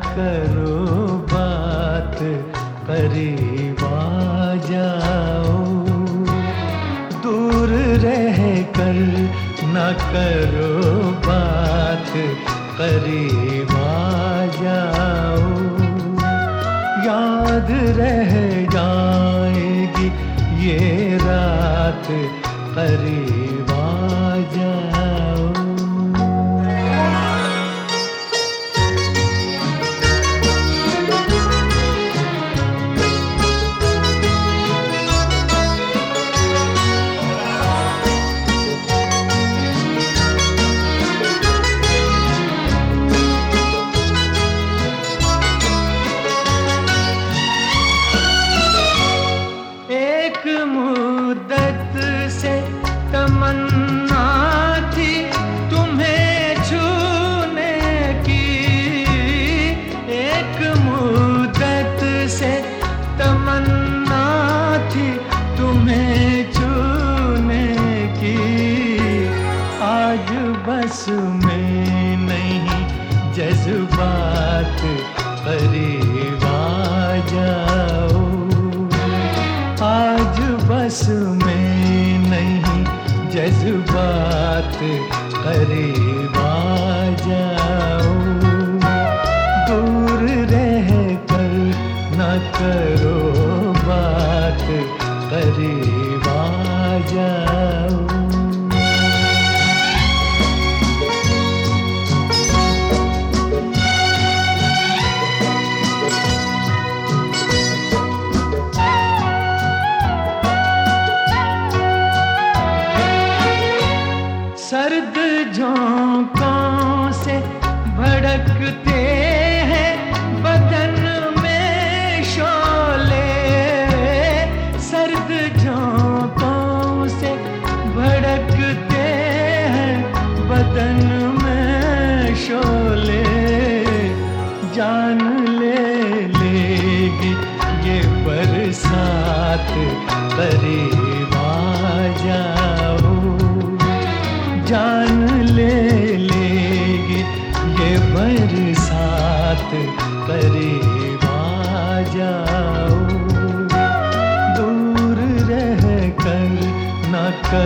करो बात करीब जाओ। दूर रह कर न करो बात करीब जाओ। याद रह जाएगी ये रात करीब जज्बात करीब आ जाओ। आज बस में नहीं जज्बात करीब आ जाओ। सर्द झोंकों से भड़कते हैं, बदन में शोले। सर्द झोंकों से भड़कते हैं, बदन में शोले। जान ले लेगी ये बरसात करीब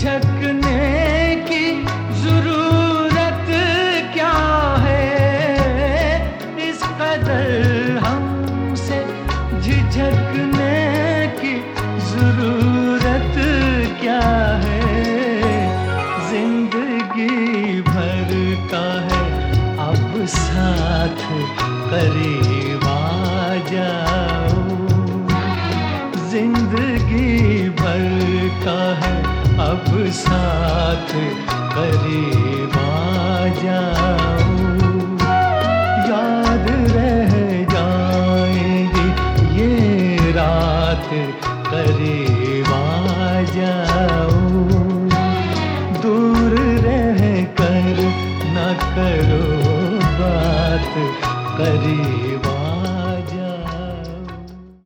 झिझकने की ज़रूरत क्या है? इस कदर हमसे झिझकने की ज़रूरत क्या है? ज़िंदगी भर का है, अब साथ करीब अब साथ करीब आ याद रह जाएगी ये रात करीब आ जाओ दूर रह कर न करो बात करीब